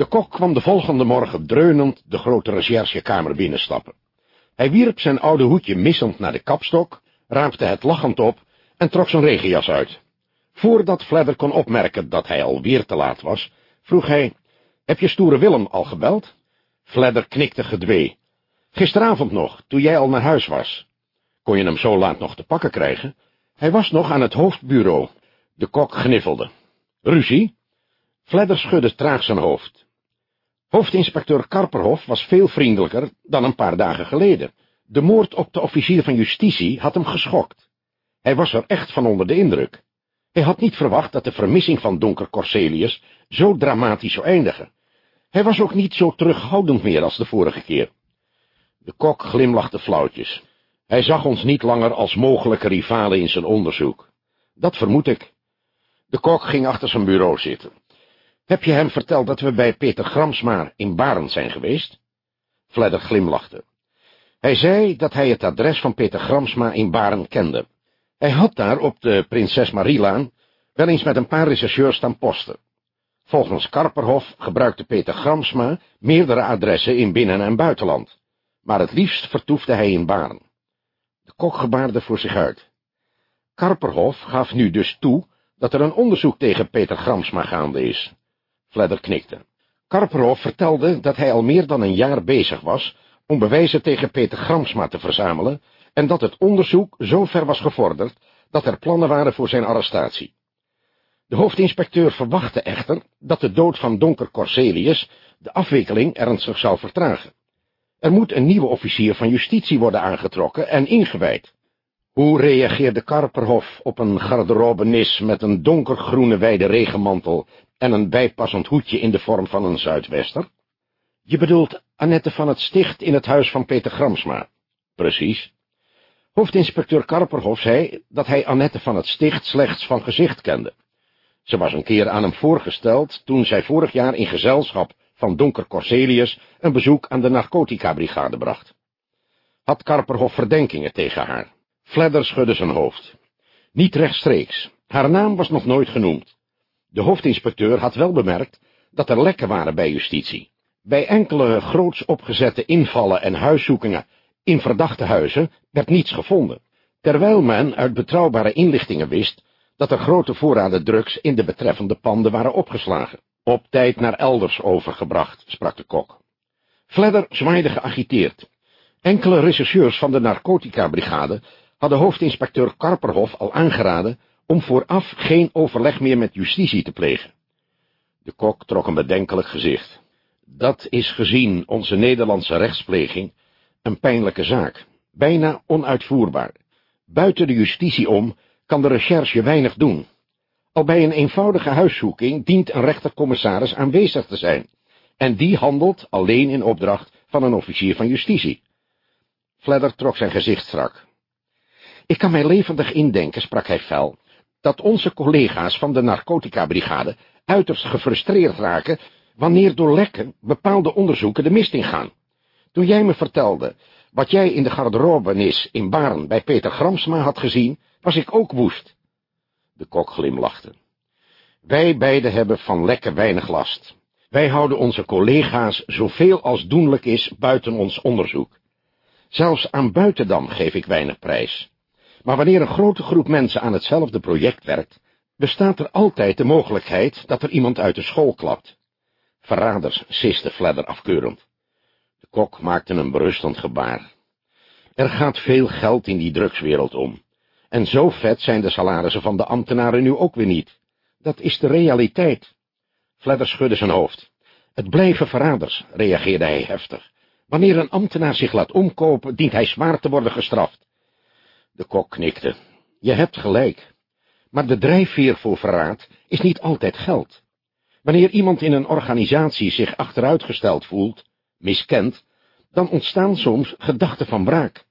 De kok kwam de volgende morgen dreunend de grote recherchekamer binnenstappen. Hij wierp zijn oude hoedje missend naar de kapstok, raapte het lachend op en trok zijn regenjas uit. Voordat Fledder kon opmerken dat hij alweer te laat was, vroeg hij, heb je stoere Willem al gebeld? Fledder knikte gedwee. Gisteravond nog, toen jij al naar huis was. Kon je hem zo laat nog te pakken krijgen? Hij was nog aan het hoofdbureau. De kok gniffelde. Ruzie? Fledder schudde traag zijn hoofd. Hoofdinspecteur Karperhof was veel vriendelijker dan een paar dagen geleden. De moord op de officier van justitie had hem geschokt. Hij was er echt van onder de indruk. Hij had niet verwacht dat de vermissing van Donker Corselius zo dramatisch zou eindigen. Hij was ook niet zo terughoudend meer als de vorige keer. De kok glimlachte flauwtjes. Hij zag ons niet langer als mogelijke rivalen in zijn onderzoek. Dat vermoed ik. De kok ging achter zijn bureau zitten. Heb je hem verteld dat we bij Peter Gramsma in Barend zijn geweest? Fledder glimlachte. Hij zei dat hij het adres van Peter Gramsma in Barend kende. Hij had daar op de Prinses Marielaan wel eens met een paar rechercheurs staan posten. Volgens Karperhof gebruikte Peter Gramsma meerdere adressen in binnen- en buitenland, maar het liefst vertoefde hij in Baren. De kok gebaarde voor zich uit. Karperhof gaf nu dus toe dat er een onderzoek tegen Peter Gramsma gaande is. Fledder knikte. Karperhof vertelde dat hij al meer dan een jaar bezig was om bewijzen tegen Peter Gramsma te verzamelen en dat het onderzoek zo ver was gevorderd dat er plannen waren voor zijn arrestatie. De hoofdinspecteur verwachtte echter dat de dood van Donker Corselius de afwikkeling ernstig zou vertragen. Er moet een nieuwe officier van justitie worden aangetrokken en ingewijd. Hoe reageerde Karperhof op een garderobenis met een donkergroene wijde regenmantel en een bijpassend hoedje in de vorm van een zuidwester? Je bedoelt Annette van het Sticht in het huis van Peter Gramsma. Precies. Hoofdinspecteur Karperhof zei dat hij Annette van het Sticht slechts van gezicht kende. Ze was een keer aan hem voorgesteld toen zij vorig jaar in gezelschap van Donker Corselius een bezoek aan de narcotica-brigade bracht. Had Karperhof verdenkingen tegen haar? Fledder schudde zijn hoofd. Niet rechtstreeks. Haar naam was nog nooit genoemd. De hoofdinspecteur had wel bemerkt dat er lekken waren bij justitie. Bij enkele groots opgezette invallen en huiszoekingen in verdachte huizen werd niets gevonden, terwijl men uit betrouwbare inlichtingen wist dat er grote voorraden drugs in de betreffende panden waren opgeslagen. Op tijd naar elders overgebracht, sprak de kok. Fledder zwaaide geagiteerd. Enkele rechercheurs van de narcotica-brigade hadden hoofdinspecteur Karperhof al aangeraden om vooraf geen overleg meer met justitie te plegen. De kok trok een bedenkelijk gezicht. Dat is gezien onze Nederlandse rechtspleging een pijnlijke zaak, bijna onuitvoerbaar. Buiten de justitie om kan de recherche weinig doen. Al bij een eenvoudige huiszoeking dient een rechtercommissaris aanwezig te zijn, en die handelt alleen in opdracht van een officier van justitie. Fledder trok zijn gezicht strak. Ik kan mij levendig indenken, sprak hij fel, dat onze collega's van de narcotica-brigade uiterst gefrustreerd raken wanneer door lekken bepaalde onderzoeken de mist ingaan. Toen jij me vertelde wat jij in de garderobenis in Baren bij Peter Gramsma had gezien, was ik ook woest. De kok glimlachte. Wij beiden hebben van lekken weinig last. Wij houden onze collega's zoveel als doenlijk is buiten ons onderzoek. Zelfs aan Buitendam geef ik weinig prijs. Maar wanneer een grote groep mensen aan hetzelfde project werkt, bestaat er altijd de mogelijkheid dat er iemand uit de school klapt. Verraders, siste Fledder afkeurend. De kok maakte een berustend gebaar. Er gaat veel geld in die drugswereld om. En zo vet zijn de salarissen van de ambtenaren nu ook weer niet. Dat is de realiteit. Fledder schudde zijn hoofd. Het blijven verraders, reageerde hij heftig. Wanneer een ambtenaar zich laat omkopen, dient hij zwaar te worden gestraft. De kok knikte. Je hebt gelijk. Maar de drijfveer voor verraad is niet altijd geld. Wanneer iemand in een organisatie zich achteruitgesteld voelt, miskend, dan ontstaan soms gedachten van wraak.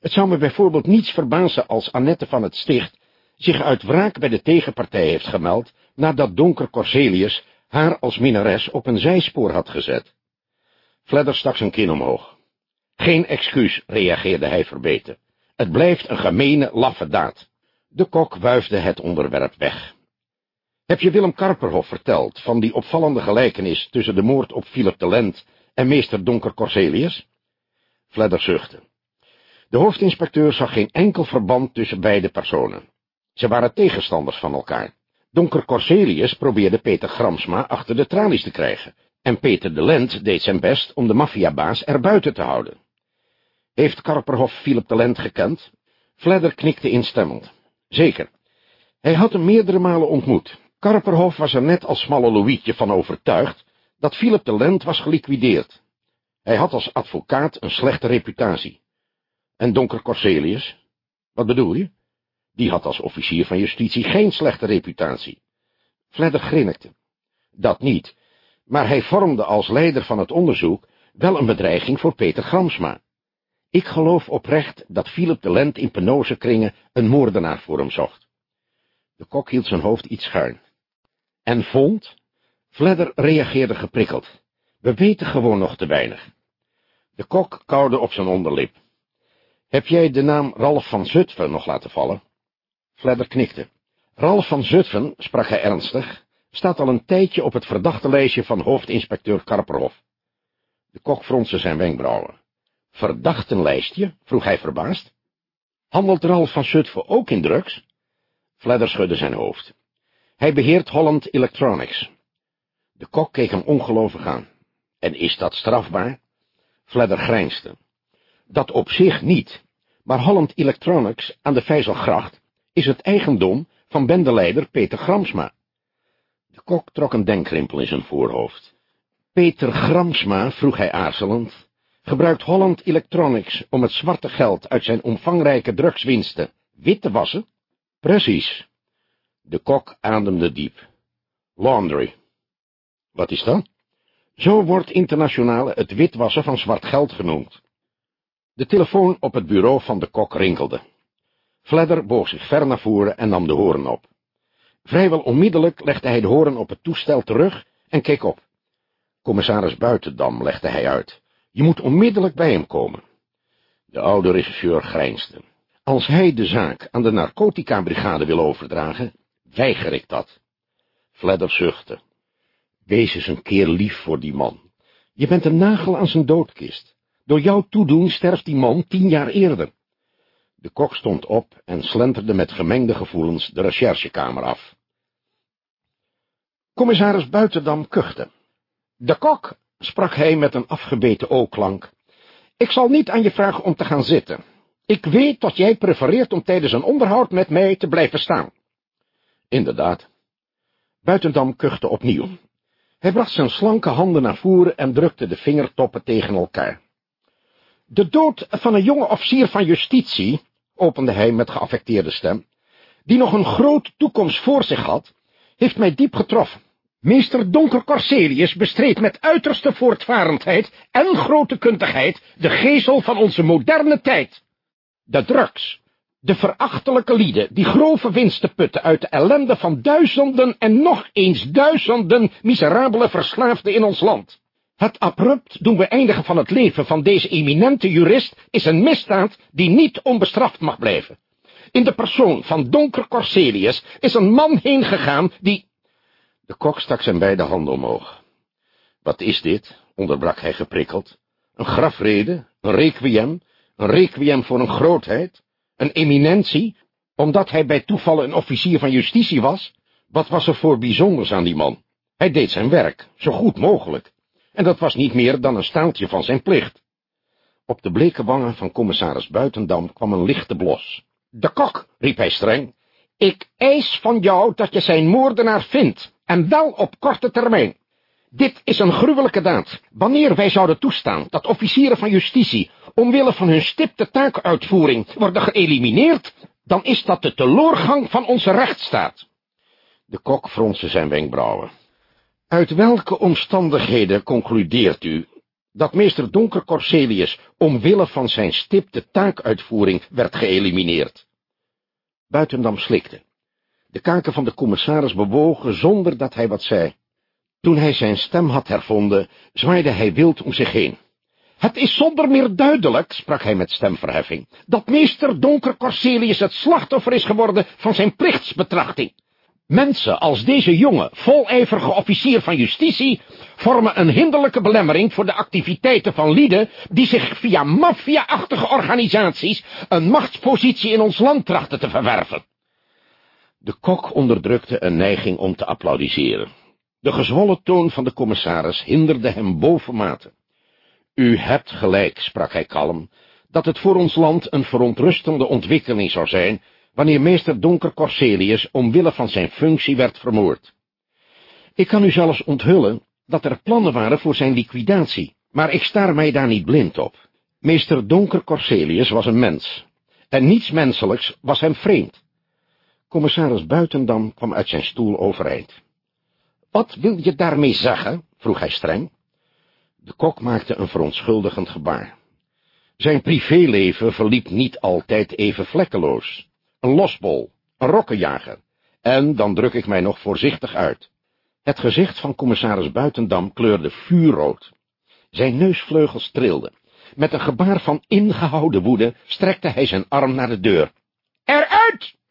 Het zou me bijvoorbeeld niets verbazen als Annette van het Sticht zich uit wraak bij de tegenpartij heeft gemeld, nadat Donker Corselius haar als minnares op een zijspoor had gezet. Fledder stak zijn kin omhoog. Geen excuus, reageerde hij verbeten. Het blijft een gemene, laffe daad. De kok wuifde het onderwerp weg. Heb je Willem Karperhof verteld van die opvallende gelijkenis tussen de moord op Philip de Lent en meester Donker Corselius? Fledder zuchtte. De hoofdinspecteur zag geen enkel verband tussen beide personen. Ze waren tegenstanders van elkaar. Donker Corselius probeerde Peter Gramsma achter de tralies te krijgen, en Peter de Lent deed zijn best om de maffiabaas erbuiten te houden. Heeft Karperhof Philip de Lent gekend? Fledder knikte instemmend. Zeker. Hij had hem meerdere malen ontmoet. Karperhof was er net als smalle Louietje van overtuigd dat Philip de Lent was geliquideerd. Hij had als advocaat een slechte reputatie. En Donker Corselius? Wat bedoel je? Die had als officier van justitie geen slechte reputatie. Fledder grinnikte. Dat niet, maar hij vormde als leider van het onderzoek wel een bedreiging voor Peter Gramsma. Ik geloof oprecht dat Philip de Lent in penose kringen een moordenaar voor hem zocht. De kok hield zijn hoofd iets schuin. En vond? Fledder reageerde geprikkeld. We weten gewoon nog te weinig. De kok kauwde op zijn onderlip. Heb jij de naam Ralf van Zutphen nog laten vallen? Fledder knikte. Ralf van Zutphen, sprak hij ernstig, staat al een tijdje op het verdachte lijstje van hoofdinspecteur Karperhof. De kok fronste zijn wenkbrauwen. Verdachtenlijstje? vroeg hij verbaasd. Handelt Ralf van Zutphen ook in drugs? Fledder schudde zijn hoofd. Hij beheert Holland Electronics. De kok keek hem ongelovig aan. En is dat strafbaar? Fledder grijnsde. Dat op zich niet, maar Holland Electronics aan de Vijzelgracht is het eigendom van bendeleider Peter Gramsma. De kok trok een denkrimpel in zijn voorhoofd. Peter Gramsma, vroeg hij aarzelend, gebruikt Holland Electronics om het zwarte geld uit zijn omvangrijke drugswinsten wit te wassen? Precies. De kok ademde diep. Laundry. Wat is dat? Zo wordt internationaal het witwassen van zwart geld genoemd. De telefoon op het bureau van de kok rinkelde. Fledder boog zich ver naar voren en nam de hoorn op. Vrijwel onmiddellijk legde hij de hoorn op het toestel terug en keek op. Commissaris Buitendam legde hij uit. Je moet onmiddellijk bij hem komen. De oude regisseur grijnsde. Als hij de zaak aan de narcotica-brigade wil overdragen, weiger ik dat. Fledder zuchtte. Wees eens een keer lief voor die man. Je bent een nagel aan zijn doodkist. Door jouw toedoen sterft die man tien jaar eerder. De kok stond op en slenterde met gemengde gevoelens de recherchekamer af. Commissaris Buitendam kuchte. De kok, sprak hij met een afgebeten o-klank, ik zal niet aan je vragen om te gaan zitten. Ik weet dat jij prefereert om tijdens een onderhoud met mij te blijven staan. Inderdaad. Buitendam kuchte opnieuw. Hij bracht zijn slanke handen naar voren en drukte de vingertoppen tegen elkaar. De dood van een jonge officier van justitie, opende hij met geaffecteerde stem, die nog een grote toekomst voor zich had, heeft mij diep getroffen. Meester Donker Corselius bestreed met uiterste voortvarendheid en grote kundigheid de gezel van onze moderne tijd. De drugs, de verachtelijke lieden, die grove winsten putten uit de ellende van duizenden en nog eens duizenden miserabele verslaafden in ons land. Het abrupt doen beëindigen van het leven van deze eminente jurist is een misdaad die niet onbestraft mag blijven. In de persoon van Donker Corselius is een man heen gegaan die... De kok stak zijn beide handen omhoog. Wat is dit? onderbrak hij geprikkeld. Een grafrede, een requiem, een requiem voor een grootheid, een eminentie, omdat hij bij toeval een officier van justitie was? Wat was er voor bijzonders aan die man? Hij deed zijn werk, zo goed mogelijk, en dat was niet meer dan een staaltje van zijn plicht. Op de bleke wangen van commissaris Buitendam kwam een lichte blos. De kok, riep hij streng, ik eis van jou dat je zijn moordenaar vindt, en wel op korte termijn. Dit is een gruwelijke daad. Wanneer wij zouden toestaan dat officieren van justitie, omwille van hun stipte taakuitvoering, worden geëlimineerd, dan is dat de teloorgang van onze rechtsstaat. De kok fronste zijn wenkbrauwen. Uit welke omstandigheden concludeert u dat meester Donker Corselius omwille van zijn stipte taakuitvoering werd geëlimineerd? Buitendam slikte. De kaken van de commissaris bewogen zonder dat hij wat zei. Toen hij zijn stem had hervonden, zwaaide hij wild om zich heen. Het is zonder meer duidelijk, sprak hij met stemverheffing, dat meester Donker Corselius het slachtoffer is geworden van zijn plichtsbetrachting. Mensen als deze jonge, volijverige officier van justitie vormen een hinderlijke belemmering voor de activiteiten van lieden die zich via maffia-achtige organisaties een machtspositie in ons land trachten te verwerven. De kok onderdrukte een neiging om te applaudisseren. De gezwollen toon van de commissaris hinderde hem bovenmate. U hebt gelijk, sprak hij kalm, dat het voor ons land een verontrustende ontwikkeling zou zijn, wanneer meester Donker Corselius omwille van zijn functie werd vermoord. Ik kan u zelfs onthullen dat er plannen waren voor zijn liquidatie, maar ik staar mij daar niet blind op. Meester Donker Corselius was een mens, en niets menselijks was hem vreemd. Commissaris Buitendam kwam uit zijn stoel overeind. Wat wil je daarmee zeggen? vroeg hij streng. De kok maakte een verontschuldigend gebaar. Zijn privéleven verliep niet altijd even vlekkeloos. Een losbol, een rokkenjager, en, dan druk ik mij nog voorzichtig uit. Het gezicht van commissaris Buitendam kleurde vuurrood. Zijn neusvleugels trilden. Met een gebaar van ingehouden woede strekte hij zijn arm naar de deur. Eruit!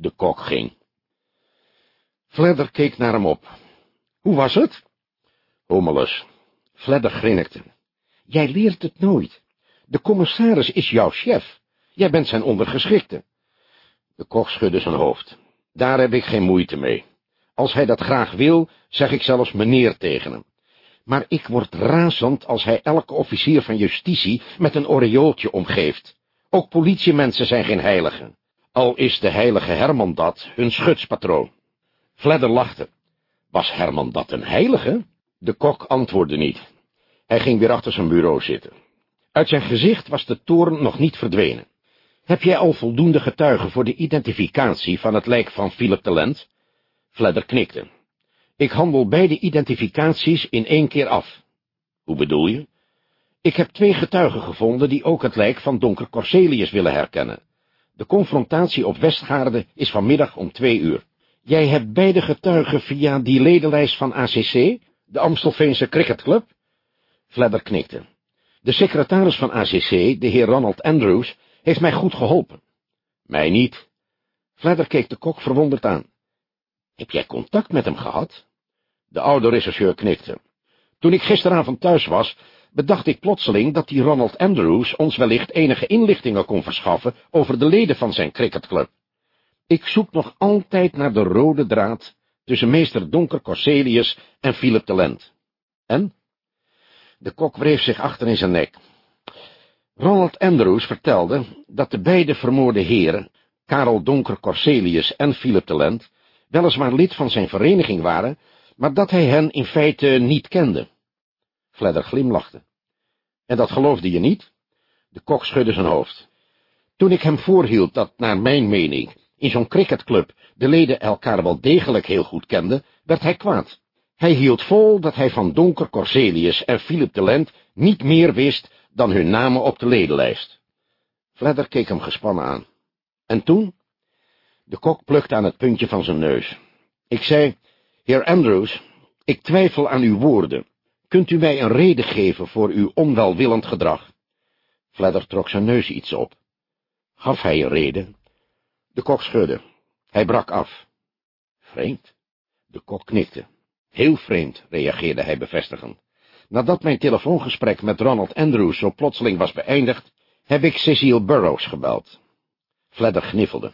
De kok ging. Fledder keek naar hem op. Hoe was het? Hommelus. Fledder grinnikte. Jij leert het nooit. De commissaris is jouw chef. Jij bent zijn ondergeschikte. De kok schudde zijn hoofd. Daar heb ik geen moeite mee. Als hij dat graag wil, zeg ik zelfs meneer tegen hem. Maar ik word razend als hij elke officier van justitie met een oreooltje omgeeft. Ook politiemensen zijn geen heiligen. Al is de heilige Herman dat, hun schutspatroon. Fledder lachte. Was Herman dat een heilige? De kok antwoordde niet. Hij ging weer achter zijn bureau zitten. Uit zijn gezicht was de toorn nog niet verdwenen. Heb jij al voldoende getuigen voor de identificatie van het lijk van Philip Talent? Fledder knikte. Ik handel beide identificaties in één keer af. Hoe bedoel je? Ik heb twee getuigen gevonden die ook het lijk van Donker Corselius willen herkennen. De confrontatie op Westgaarde is vanmiddag om twee uur. Jij hebt beide getuigen via die ledenlijst van ACC, de Amstelveense Cricketclub? Fledder knikte. De secretaris van ACC, de heer Ronald Andrews, heeft mij goed geholpen. Mij niet. Fledder keek de kok verwonderd aan. Heb jij contact met hem gehad? De oude rechercheur knikte. Toen ik gisteravond thuis was, bedacht ik plotseling dat die Ronald Andrews ons wellicht enige inlichtingen kon verschaffen over de leden van zijn cricketclub. Ik zoek nog altijd naar de rode draad tussen meester Donker Corselius en Philip Talent. En? De kok wreef zich achter in zijn nek. Ronald Andrews vertelde dat de beide vermoorde heren, Karel Donker Corselius en Philip Talent, weliswaar lid van zijn vereniging waren, maar dat hij hen in feite niet kende. Fledder glimlachte. En dat geloofde je niet? De kok schudde zijn hoofd. Toen ik hem voorhield dat, naar mijn mening, in zo'n cricketclub de leden elkaar wel degelijk heel goed kenden, werd hij kwaad. Hij hield vol dat hij van Donker Corselius en Philip Talent niet meer wist dan hun namen op de ledenlijst. Fledder keek hem gespannen aan. En toen? De kok plukte aan het puntje van zijn neus. Ik zei, heer Andrews, ik twijfel aan uw woorden. Kunt u mij een reden geven voor uw onwelwillend gedrag? Fledder trok zijn neus iets op. Gaf hij een reden? De kok schudde. Hij brak af. Vreemd. De kok knikte. Heel vreemd, reageerde hij bevestigend. Nadat mijn telefoongesprek met Ronald Andrews zo plotseling was beëindigd, heb ik Cecile Burroughs gebeld. Fledder gniffelde.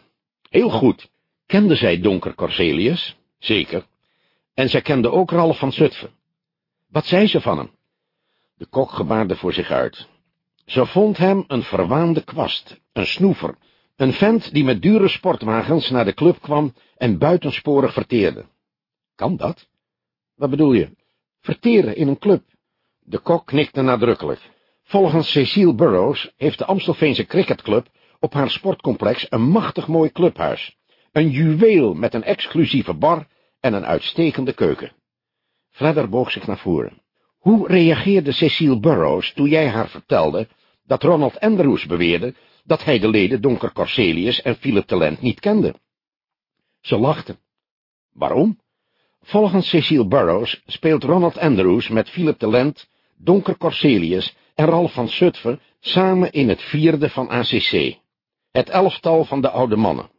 Heel goed. Kende zij Donker Corselius? Zeker. En zij kende ook Ralf van Zutphen. Wat zei ze van hem? De kok gebaarde voor zich uit. Ze vond hem een verwaande kwast, een snoever, een vent die met dure sportwagens naar de club kwam en buitensporig verteerde. Kan dat? Wat bedoel je? Verteren in een club. De kok knikte nadrukkelijk. Volgens Cecile Burroughs heeft de Amstelveense cricketclub op haar sportcomplex een machtig mooi clubhuis. Een juweel met een exclusieve bar en een uitstekende keuken. Fledder boog zich naar voren. Hoe reageerde Cecile Burroughs toen jij haar vertelde dat Ronald Andrews beweerde dat hij de leden Donker Corselius en Philip Talent niet kende? Ze lachte. Waarom? Volgens Cecile Burroughs speelt Ronald Andrews met Philip Talent, Donker Corselius en Ralf van Zutphen samen in het vierde van ACC, het elftal van de oude mannen.